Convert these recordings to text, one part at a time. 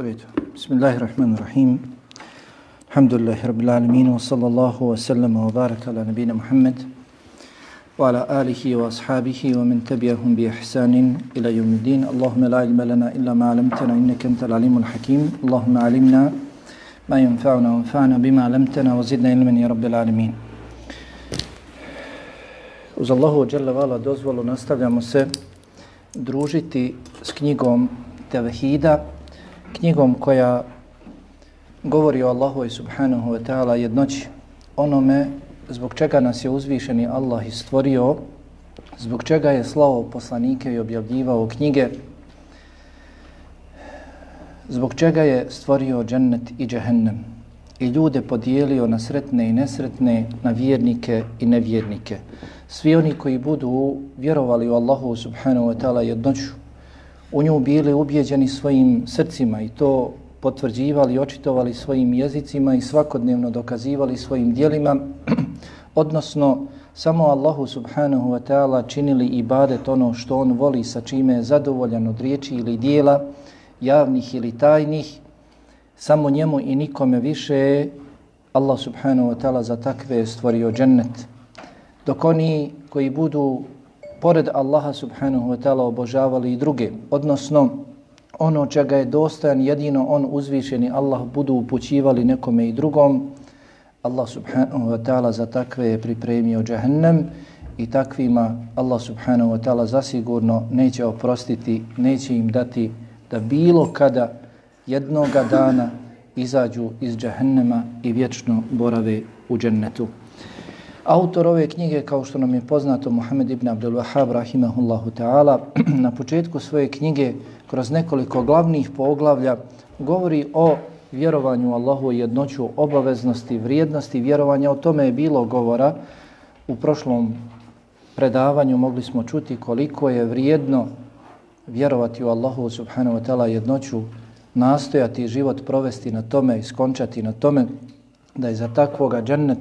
وبيته. بسم الله الرحمن الرحيم. الحمد لله رب العالمين وصلى الله وسلم وبارك على نبينا محمد وعلى آله وأصحابه ومن تبعهم بإحسان إلى يوم الدين. اللهم لا علم لنا إلا ما علمتنا إنك أنت العليم الحكيم. اللهم علمنا ما ينفعنا وانفعنا بما علمتنا وزدنا علما يا رب العالمين. Uz Allahu Đalla Vala dozvolu nastavljamo se družiti s knjigom Tevhida knjigom koja govori o Allahu i subhanahu wa ta'ala jednoći onome zbog čega nas je uzvišeni Allah stvorio, zbog čega je slao poslanike i objavljivao knjige, zbog čega je stvorio džennet i džehennem i ljude podijelio na sretne i nesretne, na vjernike i nevjernike. Svi oni koji budu vjerovali u Allahu subhanahu wa ta'ala jednoću, u nju bili ubjeđeni svojim srcima i to potvrđivali i očitovali svojim jezicima i svakodnevno dokazivali svojim dijelima, odnosno samo Allahu subhanahu wa ta'ala činili ibadet ono što on voli sa čime je zadovoljan od riječi ili dijela, javnih ili tajnih, samo njemu i nikome više Allah subhanahu wa ta'ala za takve stvorio džennet. Dok oni koji budu pored Allaha subhanahu wa ta'ala obožavali i druge, odnosno ono čega je dostojan jedino on uzvišeni Allah budu upućivali nekome i drugom, Allah subhanahu wa ta'ala za takve je pripremio džahnem i takvima Allah subhanahu wa ta'ala zasigurno neće oprostiti, neće im dati da bilo kada jednoga dana izađu iz džahennema i vječno borave u džennetu. Autor ove knjige, kao što nam je poznato, Muhammed ibn Abdul Wahab, rahimahullahu ta'ala, na početku svoje knjige, kroz nekoliko glavnih poglavlja, govori o vjerovanju Allahu i jednoću obaveznosti, vrijednosti vjerovanja. O tome je bilo govora u prošlom predavanju. Mogli smo čuti koliko je vrijedno vjerovati u Allahu subhanahu wa ta'ala jednoću, nastojati život provesti na tome, skončati na tome, da je za takvoga džennet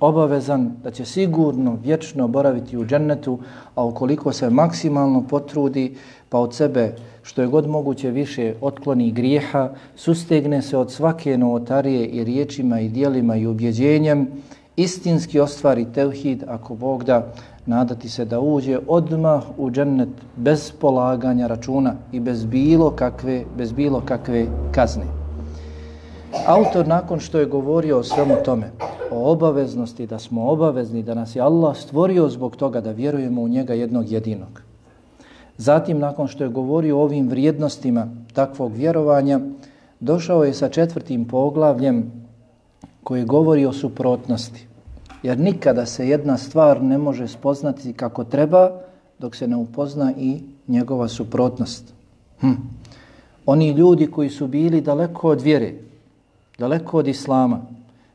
obavezan da će sigurno vječno boraviti u džennetu, a ukoliko se maksimalno potrudi, pa od sebe što je god moguće više otkloni grijeha, sustegne se od svake novotarije i riječima i dijelima i ubjeđenjem, istinski ostvari tevhid ako Bog da nadati se da uđe odmah u džennet bez polaganja računa i bez bilo kakve, bez bilo kakve kazne. Autor nakon što je govorio o svemu tome, o obaveznosti, da smo obavezni, da nas je Allah stvorio zbog toga da vjerujemo u njega jednog jedinog. Zatim, nakon što je govorio o ovim vrijednostima takvog vjerovanja, došao je sa četvrtim poglavljem koji govori o suprotnosti. Jer nikada se jedna stvar ne može spoznati kako treba dok se ne upozna i njegova suprotnost. Hm. Oni ljudi koji su bili daleko od vjere, daleko od islama,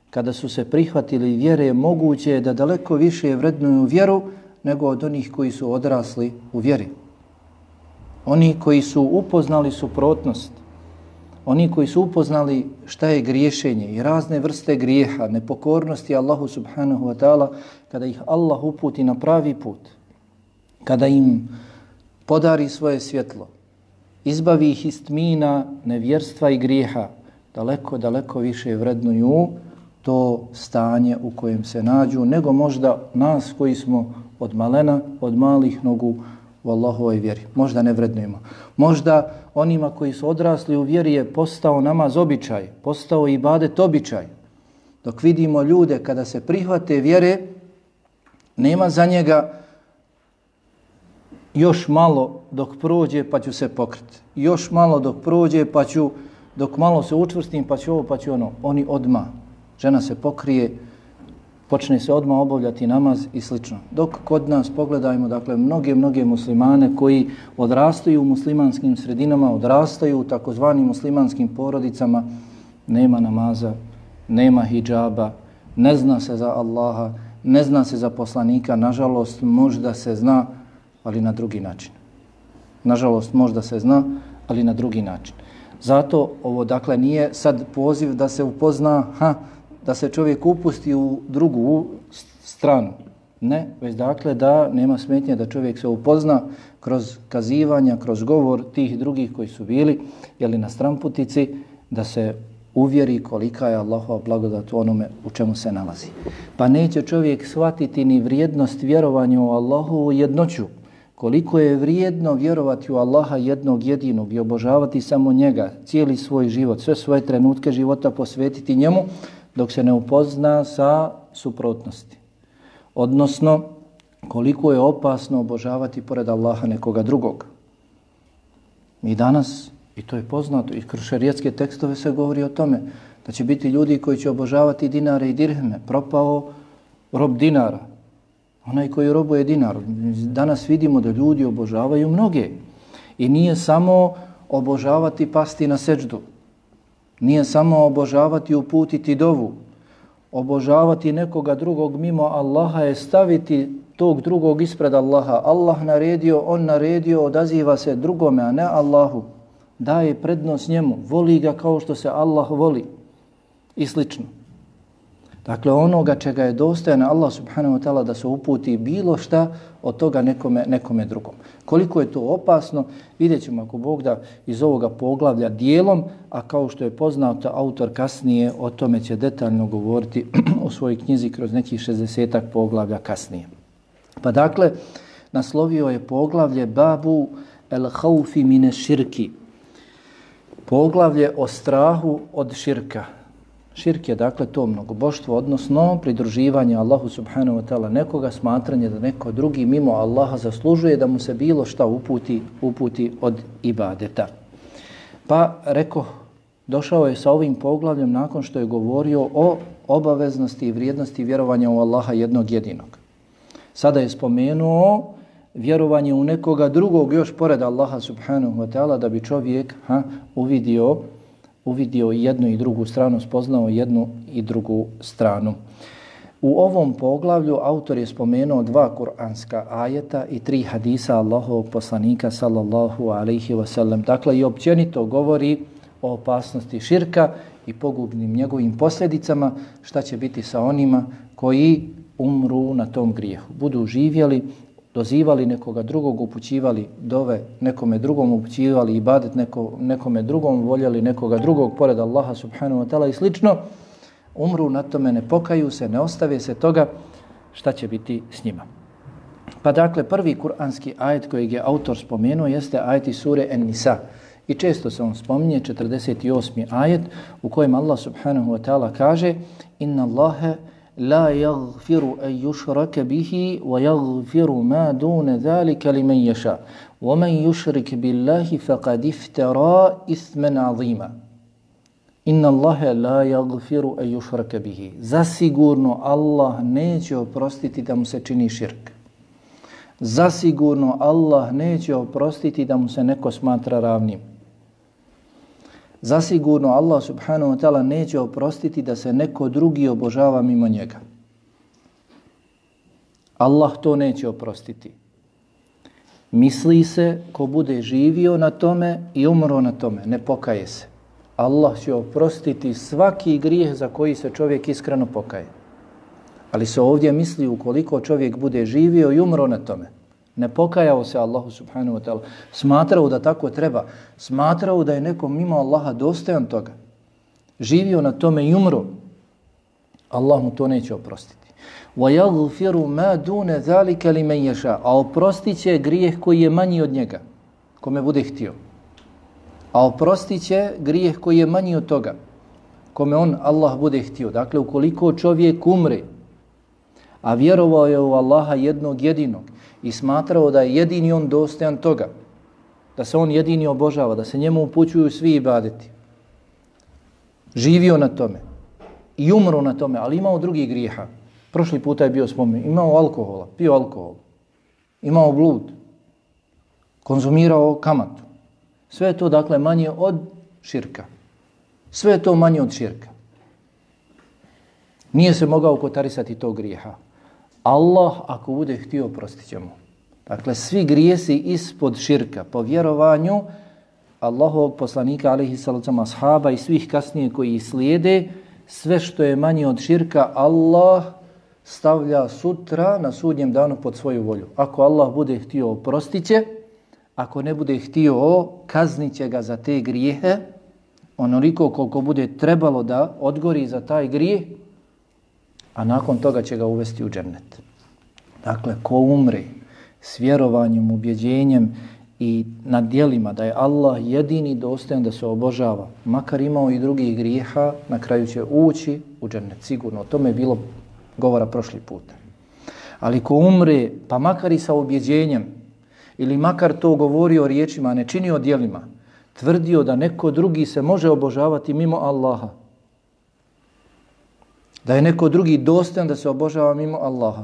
kada su se prihvatili vjere, moguće je da daleko više vrednuju vjeru nego od onih koji su odrasli u vjeri. Oni koji su upoznali suprotnost, oni koji su upoznali šta je griješenje i razne vrste grijeha, nepokornosti Allahu subhanahu wa ta'ala, kada ih Allah uputi na pravi put, kada im podari svoje svjetlo, izbavi ih iz tmina, nevjerstva i grijeha, daleko, daleko više vrednuju to stanje u kojem se nađu, nego možda nas koji smo od malena, od malih nogu u Allahovoj vjeri. Možda ne vrednujemo. Možda onima koji su odrasli u vjeri je postao namaz običaj, postao i badet običaj. Dok vidimo ljude kada se prihvate vjere, nema za njega još malo dok prođe pa ću se pokriti. Još malo dok prođe pa ću, dok malo se učvrstim pa ću ovo pa ću ono. Oni odma žena se pokrije, počne se odma obavljati namaz i slično. Dok kod nas pogledajmo, dakle, mnoge, mnoge muslimane koji odrastaju u muslimanskim sredinama, odrastaju u takozvanim muslimanskim porodicama, nema namaza, nema hijjaba, ne zna se za Allaha, ne zna se za poslanika, nažalost, možda se zna, ali na drugi način. Nažalost, možda se zna, ali na drugi način. Zato ovo, dakle, nije sad poziv da se upozna, ha, da se čovjek upusti u drugu stranu, Ne, već dakle da nema smetnje da čovjek se upozna kroz kazivanja, kroz govor tih drugih koji su bili jeli, na stramputici, da se uvjeri kolika je Allahova blagodat u onome u čemu se nalazi. Pa neće čovjek shvatiti ni vrijednost vjerovanja u Allahovu jednoću, koliko je vrijedno vjerovati u Allaha jednog jedinog i obožavati samo njega, cijeli svoj život, sve svoje trenutke života posvetiti njemu, dok se ne upozna sa suprotnosti. Odnosno, koliko je opasno obožavati pored Allaha nekoga drugog. Mi danas, i to je poznato, i kroz šarijetske tekstove se govori o tome, da će biti ljudi koji će obožavati dinare i dirheme, propao rob dinara, onaj koji robuje dinar. Danas vidimo da ljudi obožavaju mnoge. I nije samo obožavati pasti na seđdu. Nije samo obožavati uputiti dovu. Obožavati nekoga drugog mimo Allaha je staviti tog drugog ispred Allaha. Allah naredio, on naredio, odaziva se drugome, a ne Allahu. Daje prednost njemu, voli ga kao što se Allah voli. I slično. Dakle, onoga čega je dostojan Allah subhanahu wa ta'ala da se uputi bilo šta od toga nekome, nekome drugom. Koliko je to opasno, vidjet ćemo ako Bog da iz ovoga poglavlja dijelom, a kao što je poznato, autor kasnije o tome će detaljno govoriti o svojoj knjizi kroz nekih 60 poglavlja kasnije. Pa dakle, naslovio je poglavlje Babu el haufi mine širki. Poglavlje o strahu od širka. Širk je dakle to mnogoboštvo, odnosno pridruživanje Allahu subhanahu wa ta'ala nekoga, smatranje da neko drugi mimo Allaha zaslužuje da mu se bilo šta uputi, uputi od ibadeta. Pa reko, došao je sa ovim poglavljem nakon što je govorio o obaveznosti i vrijednosti vjerovanja u Allaha jednog jedinog. Sada je spomenuo vjerovanje u nekoga drugog još pored Allaha subhanahu wa ta'ala da bi čovjek ha, uvidio uvidio jednu i drugu stranu, spoznao jednu i drugu stranu. U ovom poglavlju autor je spomenuo dva kuranska ajeta i tri hadisa Allahovog poslanika sallallahu alaihi wasallam. Dakle, i općenito govori o opasnosti širka i pogubnim njegovim posljedicama, šta će biti sa onima koji umru na tom grijehu. Budu živjeli dozivali nekoga drugog, upućivali dove nekome drugom, upućivali ibadet neko, nekome drugom, voljeli nekoga drugog pored Allaha subhanahu wa ta'ala i slično, umru na tome, ne pokaju se, ne ostave se toga, šta će biti s njima. Pa dakle, prvi kuranski ajet kojeg je autor spomenuo jeste ajet iz sure En-Nisa. I često se on spominje, 48. ajet u kojem Allah subhanahu wa ta'ala kaže Inna Allahe لا يغفر أن يشرك به ويغفر ما دون ذلك لمن يشاء ومن يشرك بالله فقد افترى إثما عظيما إن الله لا يغفر أن يشرك به Zasigurno Allah neće oprostiti da mu se čini širk. Zasigurno Allah neće oprostiti da mu se neko smatra ravnim zasigurno Allah subhanahu wa ta'ala neće oprostiti da se neko drugi obožava mimo njega. Allah to neće oprostiti. Misli se ko bude živio na tome i umro na tome, ne pokaje se. Allah će oprostiti svaki grijeh za koji se čovjek iskreno pokaje. Ali se ovdje misli ukoliko čovjek bude živio i umro na tome ne pokajao se Allahu subhanahu wa ta'ala, smatrao da tako treba, smatrao da je nekom mimo Allaha dostojan toga, živio na tome i umro, Allah mu to neće oprostiti. وَيَغْفِرُ مَا دُونَ ذَلِكَ لِمَنْ يَشَا A oprostit će grijeh koji je manji od njega, kome bude htio. A oprostit će grijeh koji je manji od toga, kome on, Allah, bude htio. Dakle, ukoliko čovjek umre, a vjerovao je u Allaha jednog jedinog, i smatrao da je jedini on dostojan toga, da se on jedini obožava, da se njemu upućuju svi ibadeti. Živio na tome i umro na tome, ali imao drugi griha. Prošli puta je bio spomen, imao alkohola, pio alkohol, imao blud, konzumirao kamatu. Sve je to dakle manje od širka. Sve je to manje od širka. Nije se mogao kotarisati tog grijeha. Allah ako bude htio oprostit će mu. Dakle, svi grijesi ispod širka po vjerovanju Allahovog poslanika alaihi salacom ashaba i svih kasnije koji slijede, sve što je manje od širka, Allah stavlja sutra na sudnjem danu pod svoju volju. Ako Allah bude htio oprostit će, ako ne bude htio kaznit će ga za te grijehe, onoliko koliko bude trebalo da odgori za taj grijeh, a nakon toga će ga uvesti u džennet. Dakle, ko umre s vjerovanjem, ubjeđenjem i na dijelima da je Allah jedini dostojan da se obožava, makar imao i drugih grijeha, na kraju će ući u džennet. Sigurno, o tome je bilo govora prošli put. Ali ko umre, pa makar i sa ubjeđenjem, ili makar to govorio riječima, ne činio dijelima, tvrdio da neko drugi se može obožavati mimo Allaha, da je neko drugi dostan da se obožava mimo Allaha,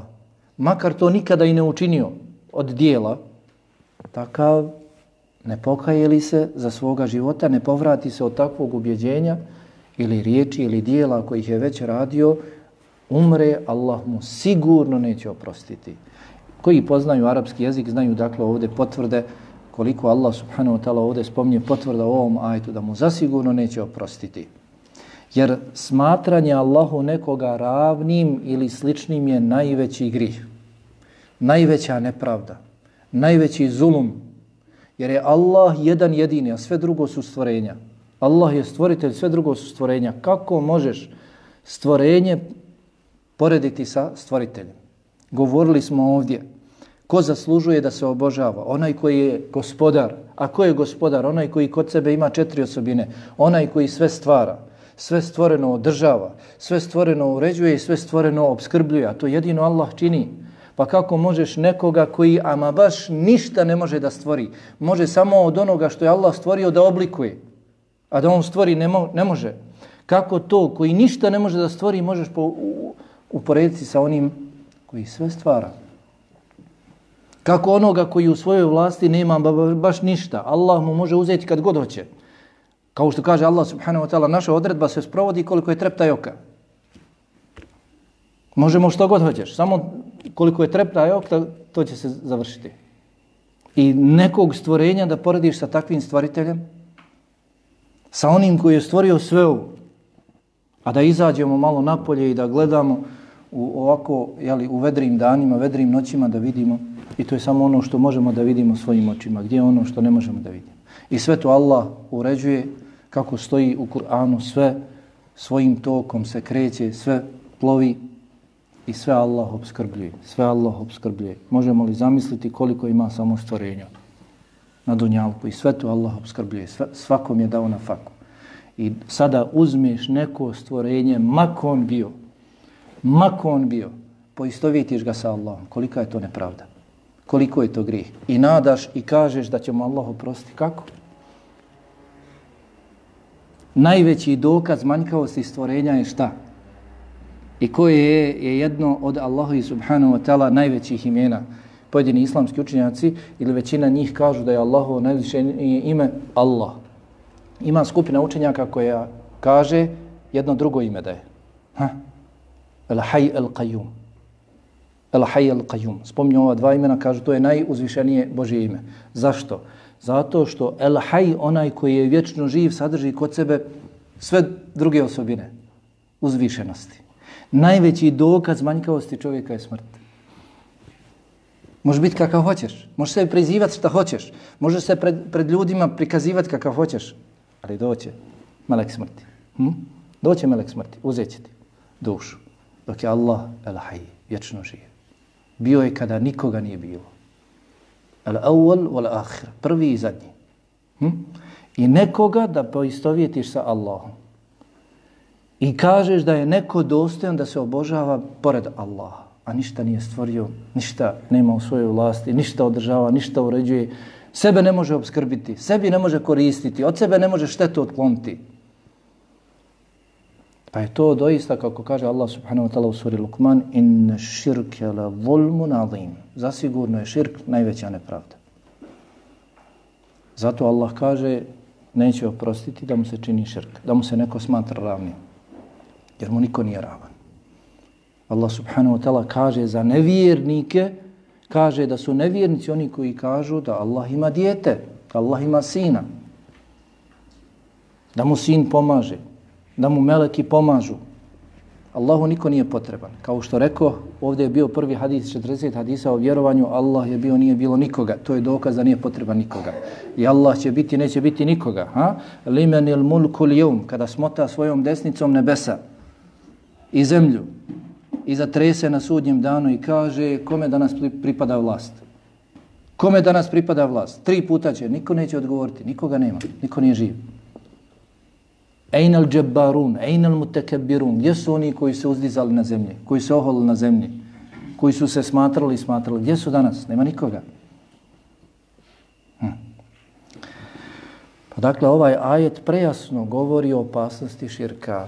makar to nikada i ne učinio od dijela, takav ne pokaje li se za svoga života, ne povrati se od takvog ubjeđenja ili riječi ili dijela kojih je već radio, umre, Allah mu sigurno neće oprostiti. Koji poznaju arapski jezik, znaju dakle ovdje potvrde koliko Allah subhanahu wa ta'ala ovdje spomnije potvrda u ovom ajtu da mu zasigurno neće oprostiti. Jer smatranje Allahu nekoga ravnim ili sličnim je najveći grih. Najveća nepravda. Najveći zulum. Jer je Allah jedan jedini, a sve drugo su stvorenja. Allah je stvoritelj, sve drugo su stvorenja. Kako možeš stvorenje porediti sa stvoriteljem? Govorili smo ovdje. Ko zaslužuje da se obožava? Onaj koji je gospodar. A ko je gospodar? Onaj koji kod sebe ima četiri osobine. Onaj koji sve stvara sve stvoreno održava, sve stvoreno uređuje i sve stvoreno obskrbljuje, a to jedino Allah čini. Pa kako možeš nekoga koji ama baš ništa ne može da stvori, može samo od onoga što je Allah stvorio da oblikuje, a da on stvori ne, mo ne može. Kako to koji ništa ne može da stvori možeš po, u, uporediti sa onim koji sve stvara? Kako onoga koji u svojoj vlasti nema baš ništa, Allah mu može uzeti kad god hoće. Kao što kaže Allah subhanahu wa ta'ala, naša odredba se sprovodi koliko je treptaj oka. Možemo što god hoćeš, samo koliko je treptaj oka, to će se završiti. I nekog stvorenja da porediš sa takvim stvariteljem, sa onim koji je stvorio sve ovo, a da izađemo malo napolje i da gledamo u ovako, jeli, u vedrim danima, vedrim noćima da vidimo, i to je samo ono što možemo da vidimo svojim očima, gdje je ono što ne možemo da vidimo. I sve to Allah uređuje kako stoji u Kur'anu sve svojim tokom se kreće, sve plovi i sve Allah obskrbljuje. Sve Allah obskrbljuje. Možemo li zamisliti koliko ima samo stvorenja na dunjalku i sve to Allah obskrbljuje. Sve, svakom je dao na faku. I sada uzmeš neko stvorenje, makon bio, makon bio, poistovjetiš ga sa Allahom. Kolika je to nepravda? Koliko je to grih? I nadaš i kažeš da ćemo Allah oprostiti. Kako? Najveći dokaz manjkavosti stvorenja je šta? I koje je, je jedno od Allahu i subhanahu wa ta'ala najvećih imena. Pojedini islamski učenjaci ili većina njih kažu da je Allahovo najviše ime Allah. Ima skupina učenjaka koja kaže jedno drugo ime da je. Ha? El hay el qayyum. El hay el qayyum. Spomnju ova dva imena, kažu to je najuzvišenije Božje ime. Zašto? Zato što El Hay, onaj koji je vječno živ, sadrži kod sebe sve druge osobine uzvišenosti. Najveći dokaz manjkavosti čovjeka je smrt. Možeš biti kakav hoćeš. Možeš se prizivati šta hoćeš. Možeš se pred, pred ljudima prikazivati kakav hoćeš. Ali doće melek smrti. Hm? Doće melek smrti. Uzet će ti dušu. Dok je Allah El Hay, vječno živ. Bio je kada nikoga nije bilo. Al-awwal wal-akhir. Prvi i zadnji. Hm? I nekoga da poistovjetiš sa Allahom. I kažeš da je neko dostojan da se obožava pored Allaha. A ništa nije stvorio, ništa nema u svojoj vlasti, ništa održava, ništa uređuje. Sebe ne može obskrbiti, sebi ne može koristiti, od sebe ne može štetu otkloniti. Pa je to doista, kako kaže Allah subhanahu wa ta'ala u suri Lukman, in širke la volmu nadim. Zasigurno je širk najveća nepravda. Zato Allah kaže, neće oprostiti da mu se čini širk, da mu se neko smatra ravnim. Jer mu niko nije ravan. Allah subhanahu wa ta'ala kaže za nevjernike, kaže da su nevjernici oni koji kažu da Allah ima dijete, da Allah ima sina, da mu sin pomaže, da mu meleki pomažu. Allahu niko nije potreban. Kao što rekao, ovdje je bio prvi hadis, 40 hadisa o vjerovanju, Allah je bio, nije bilo nikoga. To je dokaz da nije potreban nikoga. I Allah će biti, neće biti nikoga. Ha? Limenil mulku lijum, kada smota svojom desnicom nebesa i zemlju i zatrese na sudnjem danu i kaže kome danas pripada vlast. Kome danas pripada vlast? Tri puta će, niko neće odgovoriti, nikoga nema, niko nije živ. Ejnal džabbarun, ejnal mutekebirun, gdje su oni koji se uzdizali na zemlji, koji se oholili na zemlji, koji su se smatrali i smatrali, gdje su danas? Nema nikoga. Hm. Pa dakle, ovaj ajet prejasno govori o opasnosti širka,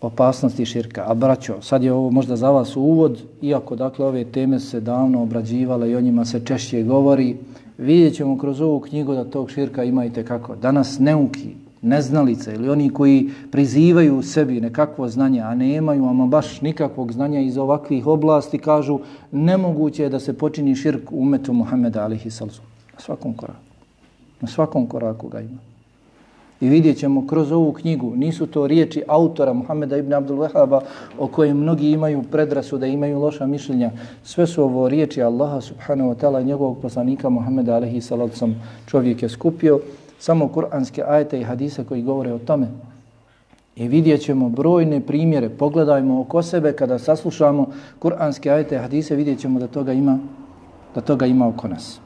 opasnosti širka. A braćo, sad je ovo možda za vas uvod, iako dakle ove teme se davno obrađivale i o njima se češće govori, vidjet ćemo kroz ovu knjigu da tog širka imajte kako. Danas neuki, neznalice ili oni koji prizivaju u sebi nekakvo znanje, a nemaju ama baš nikakvog znanja iz ovakvih oblasti, kažu nemoguće je da se počini širk u umetu Muhammeda alihi salzu. Na svakom koraku. Na svakom koraku ga ima. I vidjet ćemo kroz ovu knjigu, nisu to riječi autora Muhammeda ibn Abdul Wahaba o kojem mnogi imaju predrasu da imaju loša mišljenja. Sve su ovo riječi Allaha subhanahu wa ta'ala i njegovog poslanika Muhammeda alaihi salacom čovjek je skupio samo kuranske ajete i hadise koji govore o tome. I vidjet ćemo brojne primjere. Pogledajmo oko sebe kada saslušamo kuranske ajete i hadise, vidjet ćemo da toga ima, da toga ima oko nas.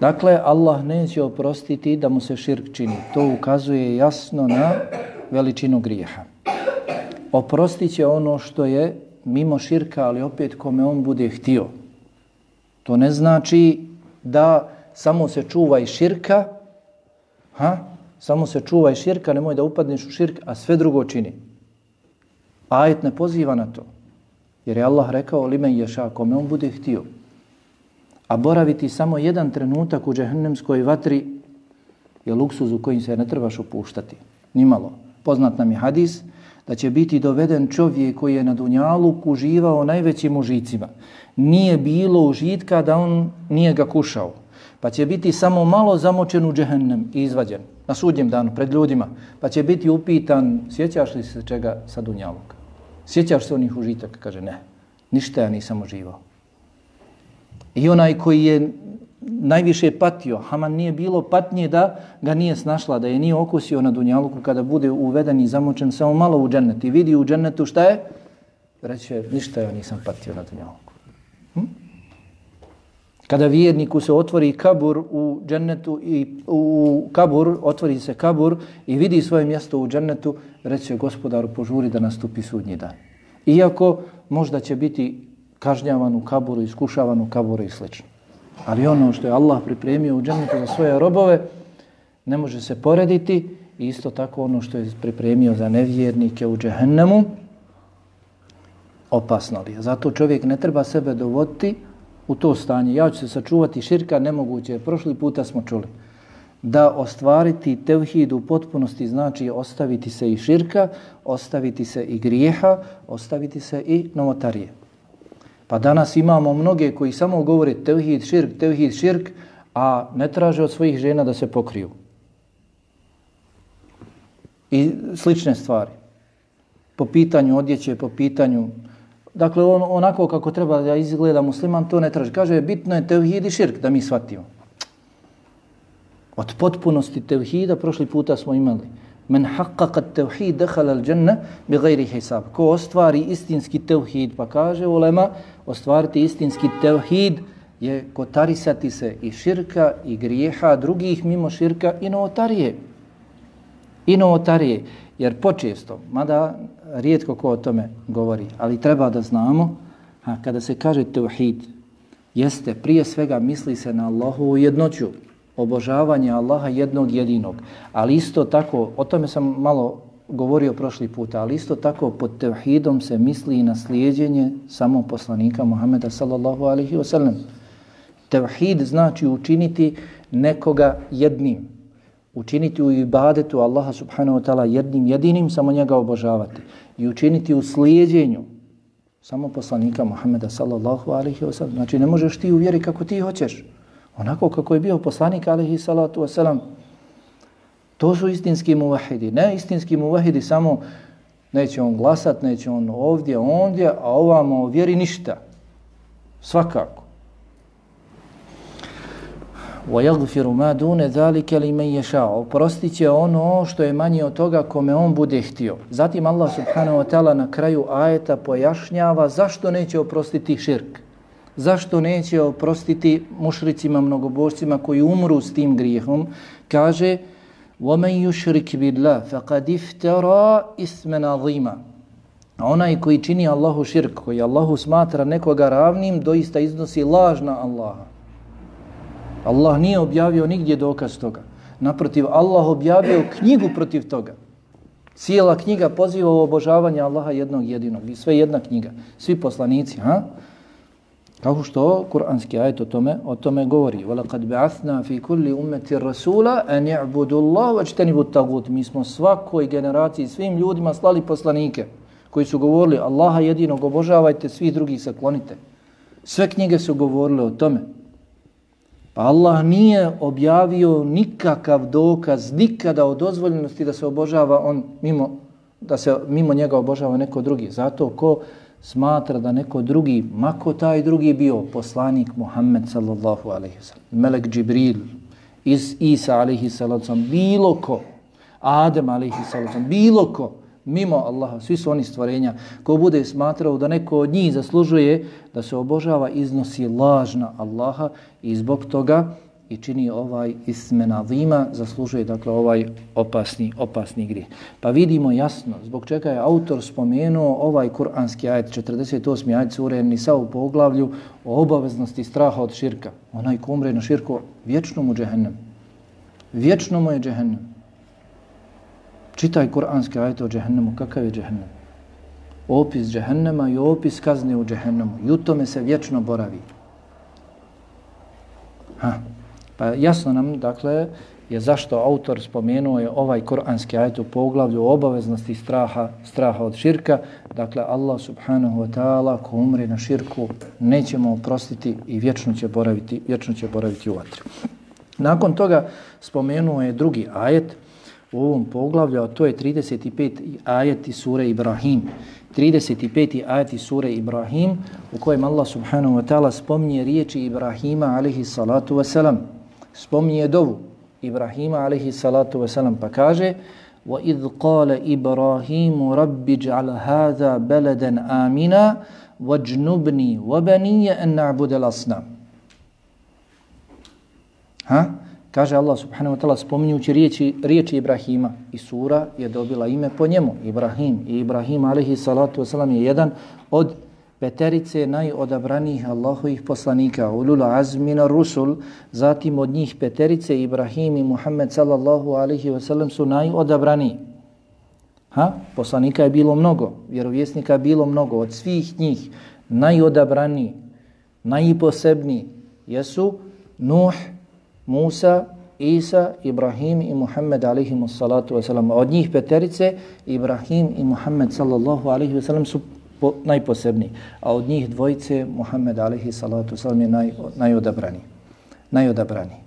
Dakle, Allah neće oprostiti da mu se širk čini. To ukazuje jasno na veličinu grijeha. Oprostit će ono što je mimo širka, ali opet kome on bude htio. To ne znači da samo se čuva i širka, ha? samo se čuvaj širka, nemoj da upadneš u širk, a sve drugo čini. Ajet ne poziva na to. Jer je Allah rekao, limen ješa, kome on bude htio a boraviti samo jedan trenutak u džehennemskoj vatri je luksuz u kojim se ne trebaš opuštati. Nimalo. Poznat nam je hadis da će biti doveden čovjek koji je na Dunjalu uživao najvećim užicima. Nije bilo užitka da on nije ga kušao. Pa će biti samo malo zamočen u džehennem i izvađen na sudnjem danu pred ljudima. Pa će biti upitan, sjećaš li se čega sa Dunjalog? Sjećaš se onih užitaka? Kaže, ne, ništa ja nisam uživao. I onaj koji je najviše patio, Haman nije bilo patnje da ga nije snašla, da je nije okusio na Dunjaluku kada bude uveden i zamočen samo malo u džennet i vidi u džennetu šta je, reće, ništa ja nisam patio na Dunjaluku. Hm? Kada vjerniku se otvori kabur u džennetu i u kabur, otvori se kabur i vidi svoje mjesto u džennetu, reće gospodaru požuri da nastupi sudnji dan. Iako možda će biti kažnjavan u kaburu, iskušavan u kaburu i sl. Ali ono što je Allah pripremio u džennetu za svoje robove ne može se porediti i isto tako ono što je pripremio za nevjernike u džehennemu opasno li je. Zato čovjek ne treba sebe dovoditi u to stanje. Ja ću se sačuvati širka, nemoguće. Prošli puta smo čuli da ostvariti tevhid u potpunosti znači ostaviti se i širka, ostaviti se i grijeha, ostaviti se i novotarije. Pa danas imamo mnoge koji samo govore tevhid širk, tevhid širk, a ne traže od svojih žena da se pokriju. I slične stvari. Po pitanju odjeće, po pitanju... Dakle, on, onako kako treba da izgleda musliman, to ne traži. Kaže, bitno je tevhid i širk da mi shvatimo. Od potpunosti tevhida prošli puta smo imali men haqqaqa at-tauhid dakhala al-janna bighayri hisab. Ko ostvari istinski tauhid, pa kaže ulema, ostvariti istinski tauhid je kotarisati se i širka i grijeha drugih mimo širka i novotarije. I novotarije. Jer počesto, mada rijetko ko o tome govori, ali treba da znamo, a kada se kaže tauhid, jeste prije svega misli se na Allahu jednoću, obožavanje Allaha jednog jedinog. Ali isto tako, o tome sam malo govorio prošli puta, ali isto tako pod tevhidom se misli i na slijedjenje samog poslanika Muhameda sallallahu alaihi wasallam. Tevhid znači učiniti nekoga jednim. Učiniti u ibadetu Allaha subhanahu wa ta'ala jednim, jedinim, samo njega obožavati. I učiniti u slijedjenju samo poslanika Muhammeda sallallahu alaihi wa sallam. Znači ne možeš ti uvjeri kako ti hoćeš. Onako kako je bio poslanik alaihi salatu wa sallam. To su istinski muvahidi. Ne istinski muvahidi samo Neće on glasat, neće on ovdje, ondje, a ovamo vjeri ništa. Svakako. وَيَغْفِرُ مَا دُونَ ذَلِكَ لِمَنْ يَشَاءُ Oprostit će ono što je manje od toga kome on bude htio. Zatim Allah subhanahu wa ta'ala na kraju ajeta pojašnjava zašto neće oprostiti širk. Zašto neće oprostiti mušricima, mnogobožcima koji umru s tim grijehom. Kaže وَمَنْ يُشْرِكْ بِاللَّهِ فَقَدْ اِفْتَرَا إِسْمَنَ عَظِيمًا A onaj koji čini Allahu širk, koji Allahu smatra nekoga ravnim, doista iznosi lažna Allaha. Allah nije objavio nigdje dokaz toga. Naprotiv, Allah objavio knjigu protiv toga. Cijela knjiga poziva u obožavanje Allaha jednog jedinog. I sve jedna knjiga. Svi poslanici. Ha? Kako što kuranski ajet o tome, o tome govori. وَلَقَدْ بَعَثْنَا فِي كُلِّ أُمَّةِ الرَّسُولَ أَنْ يَعْبُدُ اللَّهُ وَجْتَنِبُ التَّغُوتِ Mi smo svakoj generaciji, svim ljudima slali poslanike koji su govorili Allaha jedinog obožavajte, svih drugih se klonite. Sve knjige su govorile o tome. Pa Allah nije objavio nikakav dokaz nikada o dozvoljenosti da se obožava on mimo da se mimo njega obožava neko drugi. Zato ko smatra da neko drugi, mako taj drugi bio poslanik Muhammed sallallahu alaihi sallam, Melek Džibril, iz Isa alaihi sallam, bilo ko, Adem alaihi sallam, bilo ko, mimo Allaha, svi su oni stvorenja, ko bude smatrao da neko od njih zaslužuje da se obožava, iznosi lažna Allaha i zbog toga i čini ovaj ismena vima, zaslužuje dakle ovaj opasni, opasni grih. Pa vidimo jasno zbog čega je autor spomenuo ovaj kuranski ajet, 48. ajet sure Nisa u poglavlju o obaveznosti straha od širka. Onaj ko umre na širku, vječno mu džehennem. Vječno mu je džehennem. Čitaj kuranski ajet o džehennemu, kakav je džehennem? Opis džehennema i opis kazne u džehennemu. I u tome se vječno boravi. Ha. Pa jasno nam, dakle, je zašto autor spomenuo je ovaj kuranski ajet u poglavlju o obaveznosti straha, straha od širka. Dakle, Allah subhanahu wa ta'ala ko umre na širku nećemo oprostiti i vječno će boraviti, vječno će boraviti u vatri. Nakon toga spomenuo je drugi ajet, u ovom poglavlju, a to je 35. ajeti sure Ibrahim. 35. ajeti sure Ibrahim u kojem Allah subhanahu wa ta'ala spominje riječi Ibrahima alaihi salatu wa salam. Spominje dovu Ibrahima alaihi salatu wa salam pa kaže وَإِذْ قَالَ إِبْرَاهِيمُ رَبِّ جَعْلَ هَذَا بَلَدًا آمِنًا وَجْنُبْنِي وَبَنِيَ أَنْ نَعْبُدَ الْأَصْنَامِ Ha? Kaže Allah subhanahu wa ta'ala spominjući riječi, riječi Ibrahima i sura je dobila ime po njemu, Ibrahim. I Ibrahim alaihi salatu wasalam je jedan od peterice najodabranijih Allahovih poslanika, ulula azmina rusul, zatim od njih peterice Ibrahim i Muhammed sallallahu alaihi wasalam su najodabraniji. Ha? Poslanika je bilo mnogo, vjerovjesnika je bilo mnogo, od svih njih najodabraniji, najposebniji jesu Nuh, Musa, Isa, Ibrahim i Muhammed alaihimu salatu wasalam. Od njih peterice, Ibrahim i Muhammed sallallahu alaihi wasalam su po, najposebniji. A od njih dvojice, Muhammed alaihi salatu wasalam je naj, najodabrani. Najodabrani.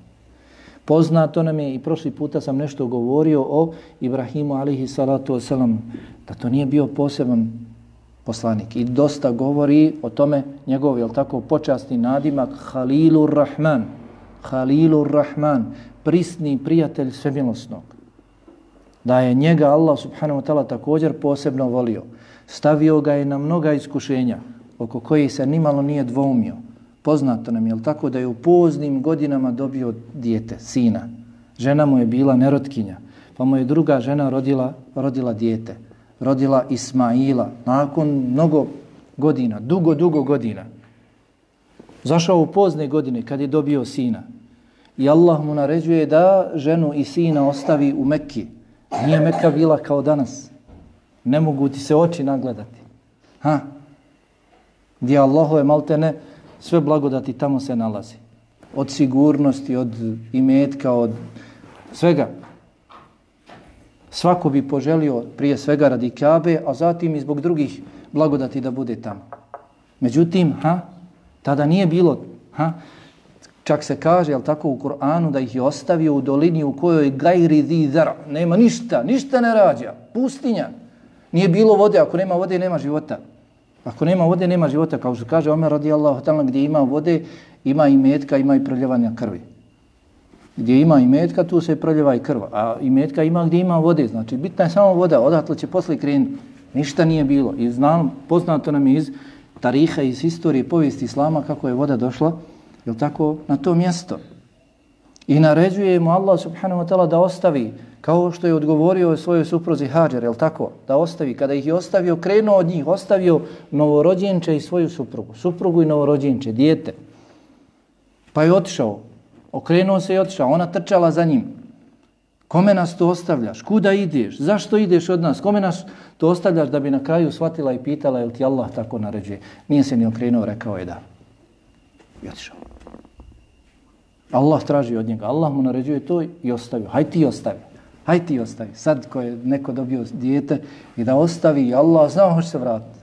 Poznato nam je i prošli puta sam nešto govorio o Ibrahimu alaihi salatu wasalam, da to nije bio poseban poslanik. I dosta govori o tome njegov, jel tako, počasni nadimak Halilur Rahman, Halilur Rahman, prisni prijatelj svemilosnog. Da je njega Allah subhanahu wa ta'ala također posebno volio. Stavio ga je na mnoga iskušenja oko kojih se nimalo nije dvoumio. Poznato nam je tako da je u poznim godinama dobio dijete, sina. Žena mu je bila nerotkinja, pa mu je druga žena rodila, rodila dijete. Rodila Ismaila nakon mnogo godina, dugo, dugo godina. Zašao u pozne godine kad je dobio sina. I Allah mu naređuje da ženu i sina ostavi u Mekki. Nije Mekka bila kao danas. Ne mogu ti se oči nagledati. Ha? Gdje Allahove maltene sve blagodati tamo se nalazi. Od sigurnosti, od imetka, od svega. Svako bi poželio prije svega radi Kabe, a zatim i zbog drugih blagodati da bude tamo. Međutim, ha? Tada nije bilo, ha? Čak se kaže, jel tako, u Kur'anu da ih je ostavio u dolini u kojoj gajri di zara. Nema ništa, ništa ne rađa. Pustinja. Nije bilo vode, ako nema vode, nema života. Ako nema vode, nema života. Kao što kaže Omer radijallahu ta'ala, gdje ima vode, ima i metka, ima i proljevanja krvi. Gdje ima i metka, tu se proljeva i krva. A i metka ima gdje ima vode. Znači, bitna je samo voda, odatle će posle krenuti. Ništa nije bilo. I znam, poznato nam je iz tariha, iz istorije, povijesti Islama, kako je voda došla, je tako, na to mjesto. I naređuje mu Allah subhanahu wa ta'ala da ostavi, kao što je odgovorio svojoj supruzi Hađer, je tako? Da ostavi. Kada ih je ostavio, krenuo od njih, ostavio novorođenče i svoju suprugu. Suprugu i novorođenče, dijete. Pa je otišao. Okrenuo se i otišao. Ona trčala za njim. Kome nas to ostavljaš? Kuda ideš? Zašto ideš od nas? Kome nas to ostavljaš da bi na kraju shvatila i pitala je li ti Allah tako naređuje? Nije se ni okrenuo, rekao je da. I otišao. Allah traži od njega. Allah mu naređuje to i ostavio. Haj ti ostavi. Haj ti ostavi. Sad ko je neko dobio dijete i da ostavi i Allah zna, hoće se vratiti.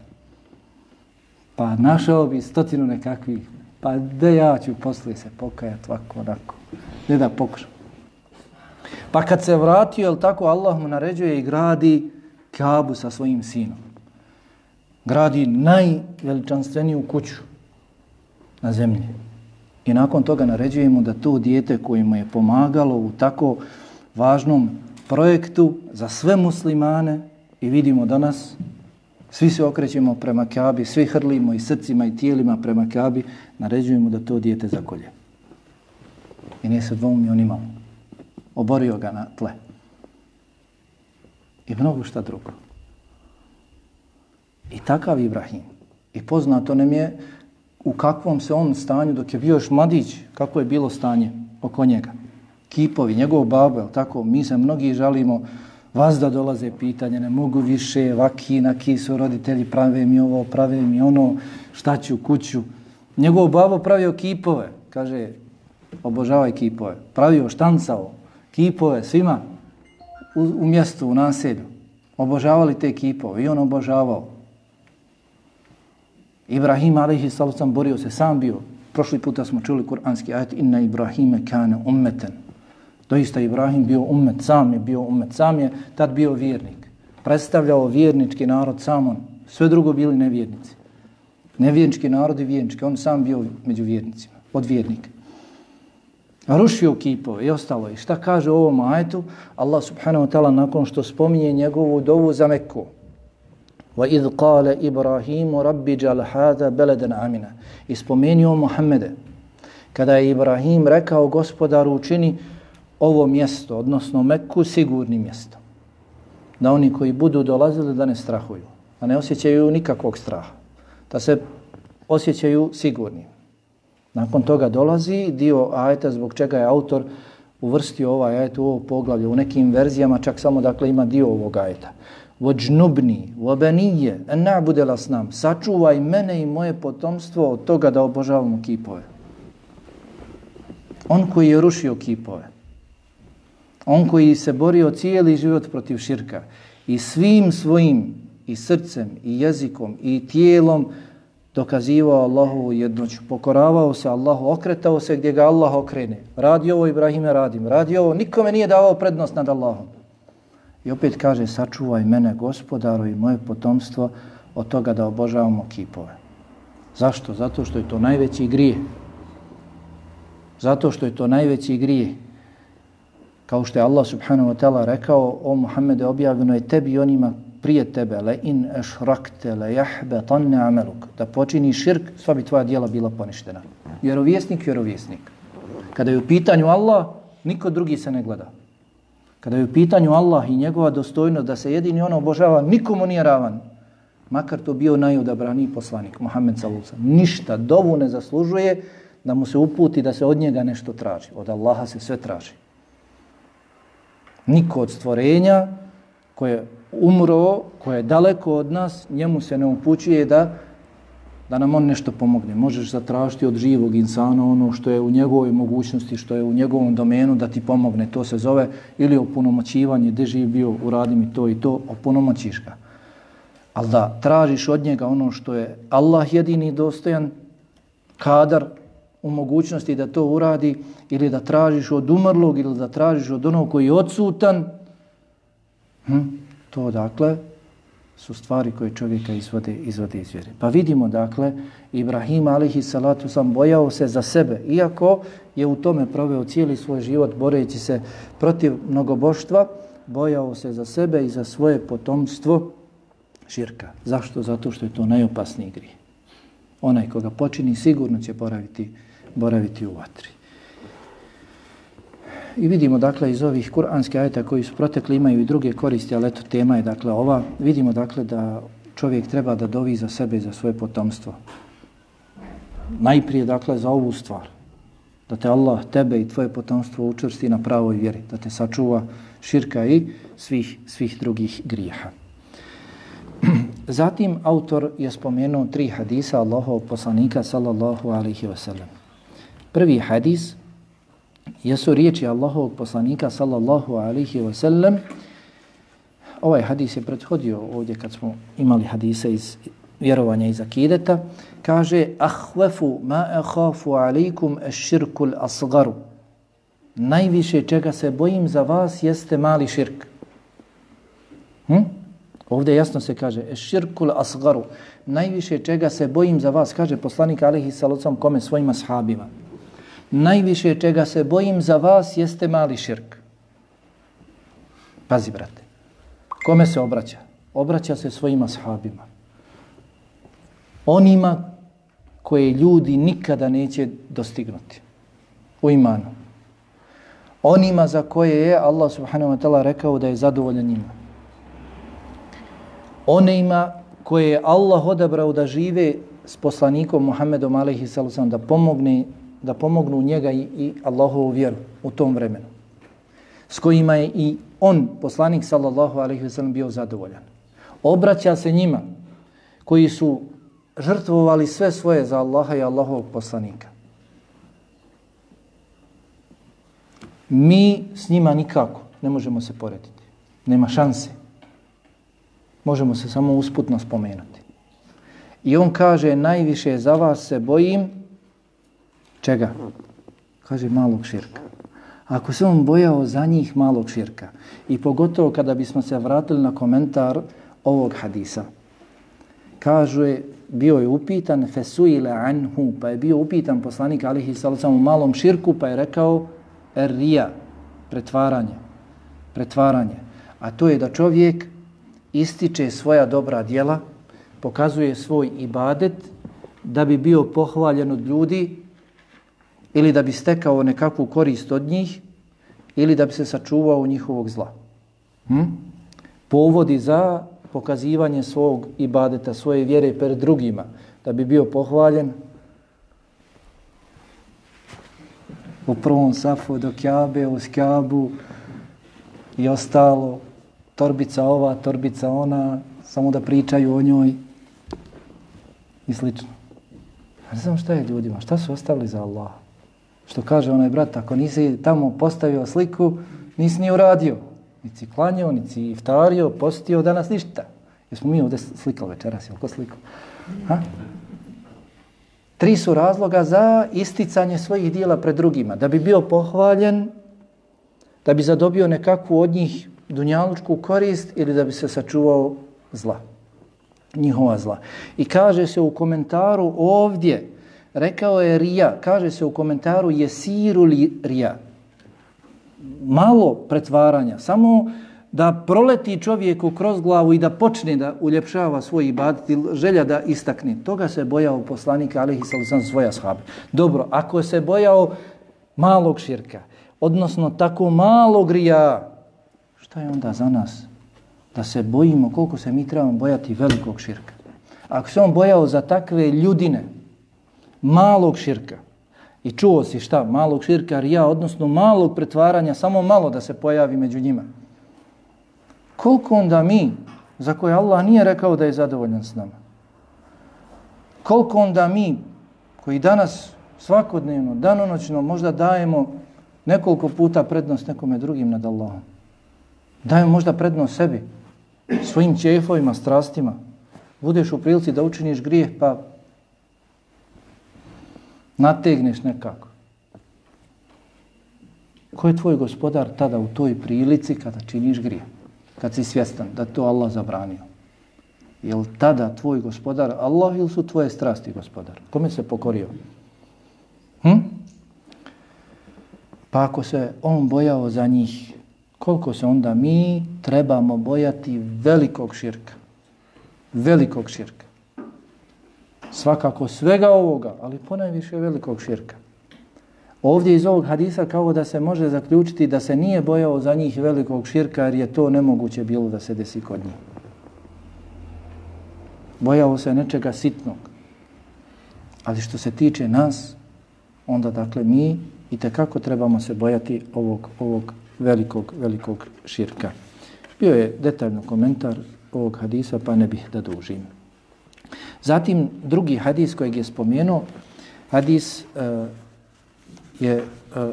Pa našao bi stotinu nekakvih. Pa da ja ću poslije se pokajati ovako, onako. Ne da pokušam. Pa kad se vratio, jel tako, Allah mu naređuje i gradi Kabu sa svojim sinom. Gradi najveličanstveniju kuću na zemlji. I nakon toga naređuje mu da to dijete koje mu je pomagalo u tako važnom projektu za sve muslimane i vidimo danas, svi se okrećemo prema Kabi, svi hrlimo i srcima i tijelima prema Kabi, naređujemo da to dijete zakolje. I nije se dvoumi on imao oborio ga na tle. I mnogo šta drugo. I takav Ibrahim. I poznato nam je u kakvom se on stanju dok je bio još mladić, kako je bilo stanje oko njega. Kipovi, njegov babel, tako, mi se mnogi žalimo, vas da dolaze pitanje, ne mogu više, vaki, naki su roditelji, prave mi ovo, prave mi ono, šta ću, kuću. Njegov babo pravio kipove, kaže, obožavaj kipove. Pravio štancao, kipove svima u, u mjestu, u naselju. Obožavali te kipove i on obožavao. Ibrahim alaihi sallam borio se, sam bio. Prošli puta smo čuli kuranski ajet inna Ibrahime kane ummeten. Doista Ibrahim bio ummet, sam je bio ummet, sam je tad bio vjernik. Predstavljao vjernički narod sam on. Sve drugo bili nevjernici. Nevjernički narod i vjernički. On sam bio među vjernicima, od vjernika rušio kipove i ostalo. I šta kaže u ovom ajetu? Allah subhanahu wa ta'ala nakon što spominje njegovu dovu za Mekku. Wa idh qala Ibrahimu rabbi jal hada baladan amina. Ispomenio Muhammede. Kada je Ibrahim rekao gospodaru učini ovo mjesto, odnosno Mekku, sigurni mjesto. Da oni koji budu dolazili da ne strahuju. Da ne osjećaju nikakvog straha. Da se osjećaju sigurni. Nakon toga dolazi dio ajeta zbog čega je autor uvrstio ovaj ajet u ovo poglavlje. U nekim verzijama čak samo dakle ima dio ovog ajeta. Vođnubni, vobenije, en na'budela s nam. Sačuvaj mene i moje potomstvo od toga da obožavamo kipove. On koji je rušio kipove. On koji se borio cijeli život protiv širka i svim svojim i srcem i jezikom i tijelom dokazivao Allahovu jednoću, pokoravao se Allahu, okretao se gdje ga Allah okrene. Radi ovo Ibrahime, radim. Radi ovo, nikome nije davao prednost nad Allahom. I opet kaže, sačuvaj mene, gospodaru i moje potomstvo od toga da obožavamo kipove. Zašto? Zato što je to najveći grije. Zato što je to najveći grije. Kao što je Allah subhanahu wa ta'ala rekao, o Muhammede objavljeno je tebi i onima prije tebe, le in ešrakte, le jahbe, tanne ameluk, da počini širk, sva bi tvoja dijela bila poništena. Vjerovjesnik, vjerovjesnik. Kada je u pitanju Allah, niko drugi se ne gleda. Kada je u pitanju Allah i njegova dostojnost da se jedini ono obožava, nikomu nije ravan. Makar to bio najodabraniji poslanik, Muhammed Salusa. Ništa, dovu ne zaslužuje da mu se uputi da se od njega nešto traži. Od Allaha se sve traži. Niko od stvorenja koje umro, ko je daleko od nas, njemu se ne upućuje da da nam on nešto pomogne. Možeš zatražiti od živog insana ono što je u njegovoj mogućnosti, što je u njegovom domenu da ti pomogne. To se zove ili opunomoćivanje, gdje živ bio, uradi mi to i to, opunomoćiš ga. Ali da tražiš od njega ono što je Allah jedini dostojan, kadar u mogućnosti da to uradi, ili da tražiš od umrlog, ili da tražiš od onog koji je odsutan, hm? to dakle su stvari koje čovjeka izvode, izvode iz vjere. Pa vidimo dakle, Ibrahim alihi salatu sam bojao se za sebe, iako je u tome proveo cijeli svoj život boreći se protiv mnogoboštva, bojao se za sebe i za svoje potomstvo širka. Zašto? Zato što je to najopasniji grije. Onaj koga počini sigurno će boraviti, boraviti u vatri. I vidimo dakle iz ovih kuranskih ajeta koji su protekli imaju i druge koristi, ali eto tema je dakle ova. Vidimo dakle da čovjek treba da dovi za sebe i za svoje potomstvo. Najprije dakle za ovu stvar. Da te Allah, tebe i tvoje potomstvo učvrsti na pravoj vjeri. Da te sačuva širka i svih, svih drugih grijeha. Zatim autor je spomenuo tri hadisa Allahov poslanika sallallahu alaihi wasallam. Prvi hadis jesu riječi Allahovog poslanika sallallahu alaihi wa sallam. Ovaj hadis je prethodio ovdje kad smo imali hadise iz vjerovanja iz akideta. Kaže, ahvefu ma ahafu alaikum širkul asgaru. Najviše čega se bojim za vas jeste mali širk. Hm? Ovdje jasno se kaže, širkul asgaru. Najviše čega se bojim za vas, kaže poslanik alaihi sallam kome svojima sahabima najviše čega se bojim za vas jeste mali širk. Pazi, brate. Kome se obraća? Obraća se svojima sahabima. Onima koje ljudi nikada neće dostignuti u imanu. Onima za koje je Allah subhanahu wa ta'ala rekao da je zadovoljan njima. Onima koje je Allah odabrao da žive s poslanikom Muhammedom alaihi sallam da pomogne da pomognu njega i, i Allahovu vjeru u tom vremenu. S kojima je i on, poslanik sallallahu alaihi wasallam, bio zadovoljan. Obraća se njima koji su žrtvovali sve svoje za Allaha i Allahovog poslanika. Mi s njima nikako ne možemo se porediti. Nema šanse. Možemo se samo usputno spomenuti. I on kaže, najviše za vas se bojim Čega? Kaže malog širka. Ako se on bojao za njih malog širka i pogotovo kada bismo se vratili na komentar ovog hadisa, kaže, bio je upitan fesuile anhu, pa je bio upitan poslanik alihi sallam u malom širku, pa je rekao rija, pretvaranje, pretvaranje. A to je da čovjek ističe svoja dobra djela, pokazuje svoj ibadet, da bi bio pohvaljen od ljudi, ili da bi stekao nekakvu korist od njih ili da bi se sačuvao njihovog zla. Hm? Povodi za pokazivanje svog ibadeta, svoje vjere pred drugima, da bi bio pohvaljen u prvom safu do kjabe, u skjabu i ostalo, torbica ova, torbica ona, samo da pričaju o njoj i slično. Ne znam šta je ljudima, šta su ostavili za Allaha? Što kaže onaj brat, ako nisi tamo postavio sliku, nisi ni uradio. Nici klanio, nici iftario, postio, danas ništa. Jesmo mi ovdje slikali večeras, jel ko sliku? Ha? Tri su razloga za isticanje svojih dijela pred drugima. Da bi bio pohvaljen, da bi zadobio nekakvu od njih dunjalučku korist ili da bi se sačuvao zla. Njihova zla. I kaže se u komentaru ovdje, Rekao je rija, kaže se u komentaru jesiru li rija. Malo pretvaranja, samo da proleti čovjeku kroz glavu i da počne da uljepšava svoj ibadet ili želja da istakne. Toga se bojao poslanik alihi Salusan svoja shabe. Dobro, ako se bojao malog širka, odnosno tako malog rija, šta je onda za nas? Da se bojimo koliko se mi trebamo bojati velikog širka. Ako se on bojao za takve ljudine, malog širka. I čuo si šta? Malog širka, rija, odnosno malog pretvaranja, samo malo da se pojavi među njima. Koliko onda mi, za koje Allah nije rekao da je zadovoljan s nama, koliko onda mi, koji danas svakodnevno, danonoćno, možda dajemo nekoliko puta prednost nekome drugim nad Allahom. Dajemo možda prednost sebi, svojim čefovima, strastima. Budeš u prilici da učiniš grijeh, pa nategneš nekako. Ko je tvoj gospodar tada u toj prilici kada činiš grije? Kad si svjestan da to Allah zabranio? Je li tada tvoj gospodar Allah ili su tvoje strasti gospodar? Kome se pokorio? Hm? Pa ako se on bojao za njih, koliko se onda mi trebamo bojati velikog širka? Velikog širka. Svakako svega ovoga, ali ponajviše velikog širka. Ovdje iz ovog hadisa kao da se može zaključiti da se nije bojao za njih velikog širka jer je to nemoguće bilo da se desi kod njih. Bojao se nečega sitnog. Ali što se tiče nas, onda dakle mi i kako trebamo se bojati ovog, ovog velikog, velikog širka. Bio je detaljno komentar ovog hadisa pa ne bih da dužim. Zatim drugi hadis kojeg je spomenuo, hadis uh, je, uh,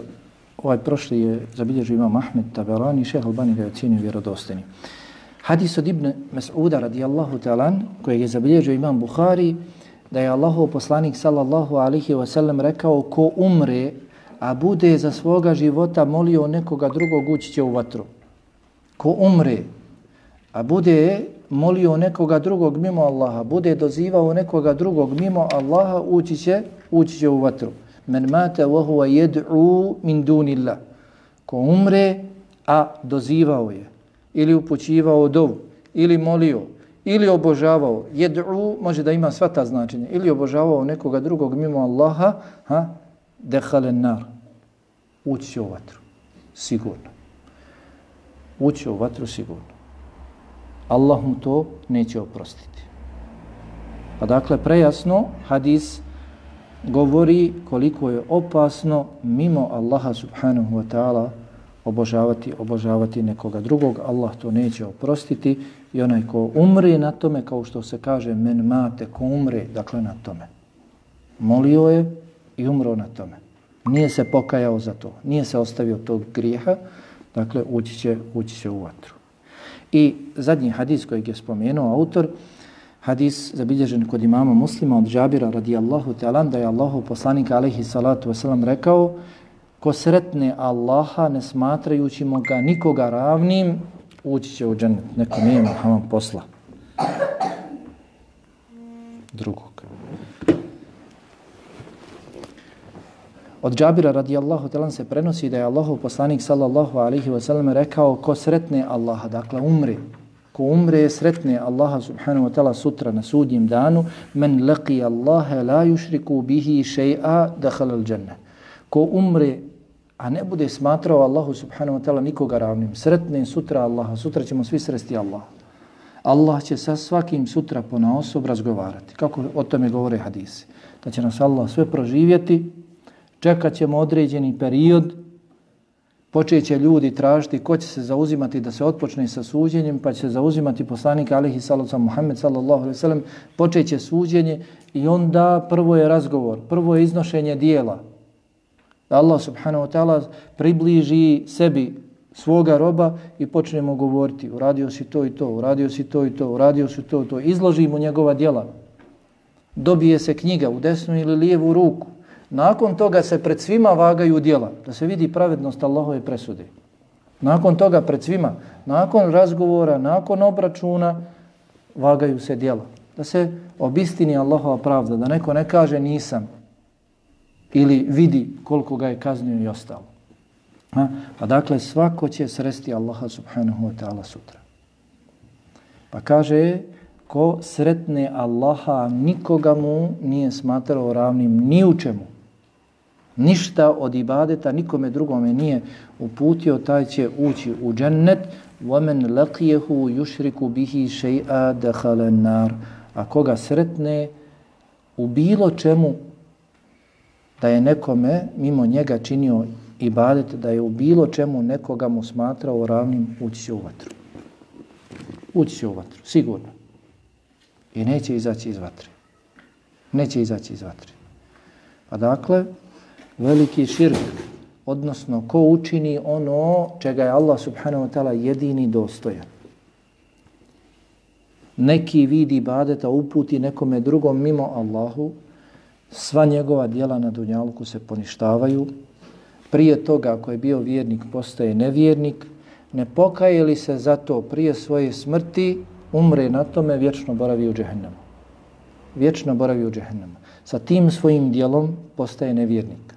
ovaj prošli je zabilježio imam Ahmed Taberani, šeha Albani ga je ocjenio vjerodosteni. Hadis od Ibn Mas'uda radijallahu talan, kojeg je zabilježio imam Bukhari, da je Allahov poslanik sallallahu alihi wasallam rekao ko umre, a bude za svoga života molio nekoga drugog ući će u vatru. Ko umre, a bude molio nekoga drugog mimo Allaha, bude dozivao nekoga drugog mimo Allaha, ući će, ući će u vatru. Men mate huwa yad'u min dunillah. Ko umre, a dozivao je, ili upućivao dovu, ili molio, ili obožavao, jed'u može da ima sva ta značenja, ili obožavao nekoga drugog mimo Allaha, ha, dehalen nar, ući će u vatru, sigurno. Ući u vatru sigurno. Allah mu to neće oprostiti. Pa dakle, prejasno, hadis govori koliko je opasno mimo Allaha subhanahu wa ta'ala obožavati, obožavati nekoga drugog. Allah to neće oprostiti i onaj ko umre na tome, kao što se kaže, men mate, ko umre, dakle na tome. Molio je i umro na tome. Nije se pokajao za to, nije se ostavio tog grijeha, dakle ući će, ući će u vatru. I zadnji hadis kojeg je spomenuo autor, hadis zabilježen kod imama muslima od Džabira radijallahu ta'ala, da je Allahu poslanik alaihi salatu wasalam rekao, ko sretne Allaha ne smatrajući mu ga nikoga ravnim, ući će u džennet. Neko nije imao posla. Drugog. Od Džabira radijallahu talan se prenosi da je Allahov poslanik sallallahu alaihi wasallam rekao ko sretne Allaha, dakle umri. ko umre sretne Allaha subhanahu wa ta'ala sutra na sudnjem danu, men laqi Allaha la yushriku bihi shay'a dakhala al džanne. Ko umre, a ne bude smatrao Allahu subhanahu wa ta'ala nikoga ravnim, sretne sutra Allaha, sutra ćemo svi sresti Allaha. Allah će sa svakim sutra po osob razgovarati. Kako o tome govore hadisi? Da će nas Allah sve proživjeti, čekat ćemo određeni period, počet će ljudi tražiti ko će se zauzimati da se otpočne sa suđenjem, pa će se zauzimati poslanik alihi sallallahu Muhammed sallallahu alaihi sallam, počet će suđenje i onda prvo je razgovor, prvo je iznošenje dijela. Da Allah subhanahu wa ta'ala približi sebi svoga roba i počnemo govoriti uradio si to i to, uradio si to i to, uradio si to i to, izloži mu njegova dijela. Dobije se knjiga u desnu ili lijevu ruku Nakon toga se pred svima vagaju djela, da se vidi pravednost Allahove presude. Nakon toga pred svima, nakon razgovora, nakon obračuna, vagaju se djela. Da se obistini Allahova pravda, da neko ne kaže nisam ili vidi koliko ga je kaznio i ostalo. Ha? Pa dakle, svako će sresti Allaha subhanahu wa ta'ala sutra. Pa kaže, ko sretne Allaha, nikoga mu nije smatrao ravnim ni u čemu ništa od ibadeta nikome drugome nije uputio, taj će ući u džennet. وَمَنْ لَقِيهُ يُشْرِكُ بِهِ شَيْئَا دَخَلَ النَّارِ A koga sretne u bilo čemu da je nekome mimo njega činio ibadet, da je u bilo čemu nekoga mu smatrao ravnim, ući će u vatru. Ući će u vatru, sigurno. I neće izaći iz vatre. Neće izaći iz vatre. Pa dakle, veliki širk, odnosno ko učini ono čega je Allah subhanahu wa ta'ala jedini dostojan. Neki vidi badeta uputi nekome drugom mimo Allahu, sva njegova dijela na dunjalku se poništavaju. Prije toga, ako je bio vjernik, postaje nevjernik. Ne pokaje li se za to prije svoje smrti, umre na tome, vječno boravi u džehennemu. Vječno boravi u džehennemu. Sa tim svojim dijelom postaje nevjernik.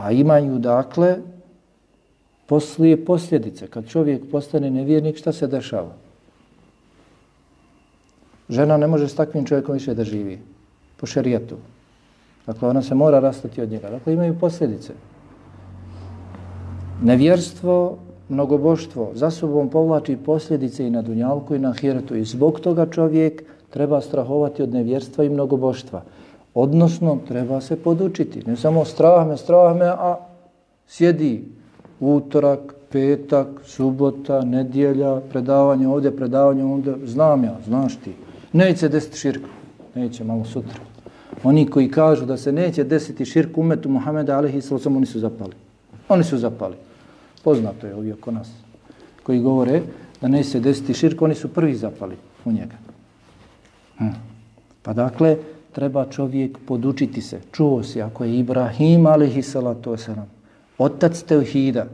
A imaju dakle poslije posljedice. Kad čovjek postane nevjernik, šta se dešava? Žena ne može s takvim čovjekom više da živi. Po šerijetu. Dakle, ona se mora rastati od njega. Dakle, imaju posljedice. Nevjerstvo, mnogoboštvo za sobom povlači posljedice i na dunjalku i na hiretu. I zbog toga čovjek treba strahovati od nevjerstva i mnogoboštva. Odnosno, treba se podučiti. Ne samo strah me, strah me, a sjedi utorak, petak, subota, nedjelja, predavanje ovdje, predavanje ovdje. Znam ja, znaš ti. Neće desiti širk. Neće, malo sutra. Oni koji kažu da se neće desiti širk umetu Muhammeda, alihi sallam, oni su zapali. Oni su zapali. Poznato je ovdje oko nas. Koji govore da neće se desiti širk, oni su prvi zapali u njega. Hm. Pa dakle, treba čovjek podučiti se. Čuo si, ako je Ibrahim, alihi salatu wasalam, otac Teuhida,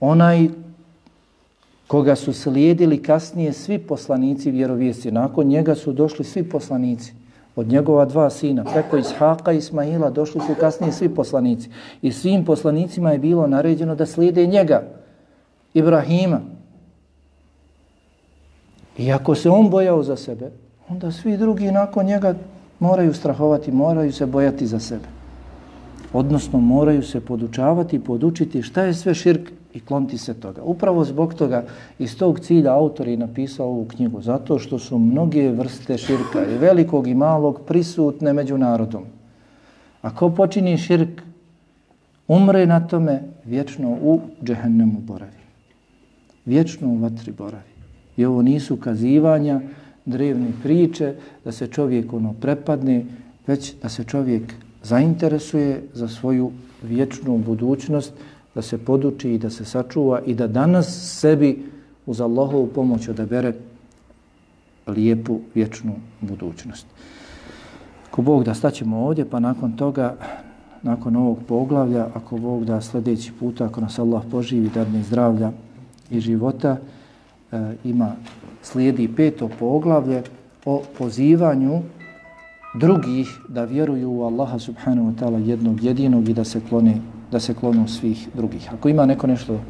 onaj koga su slijedili kasnije svi poslanici vjerovijesti. Nakon njega su došli svi poslanici. Od njegova dva sina, preko Ishaqa i Ismaila, došli su kasnije svi poslanici. I svim poslanicima je bilo naređeno da slijede njega, Ibrahima. I ako se on bojao za sebe, onda svi drugi nakon njega moraju strahovati, moraju se bojati za sebe. Odnosno, moraju se podučavati podučiti šta je sve širk i klonti se toga. Upravo zbog toga iz tog cilja autor je napisao ovu knjigu, zato što su mnoge vrste širka, i velikog i malog, prisutne među narodom. Ako počini širk, umre na tome, vječno u džehennemu boravi. Vječno u vatri boravi. I ovo nisu kazivanja, drevne priče, da se čovjek ono prepadne, već da se čovjek zainteresuje za svoju vječnu budućnost, da se poduči i da se sačuva i da danas sebi uz Allahovu pomoć odabere lijepu vječnu budućnost. Ako Bog da staćemo ovdje, pa nakon toga, nakon ovog poglavlja, ako Bog da sljedeći puta, ako nas Allah poživi, dadne zdravlja i života, e, ima slijedi peto poglavlje o pozivanju drugih da vjeruju u Allaha subhanahu wa ta'ala jednog jedinog i da se klone da se klonu svih drugih. Ako ima neko nešto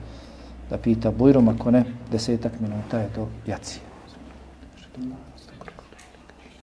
da pita Bujrom, ako ne, desetak minuta je to jacije.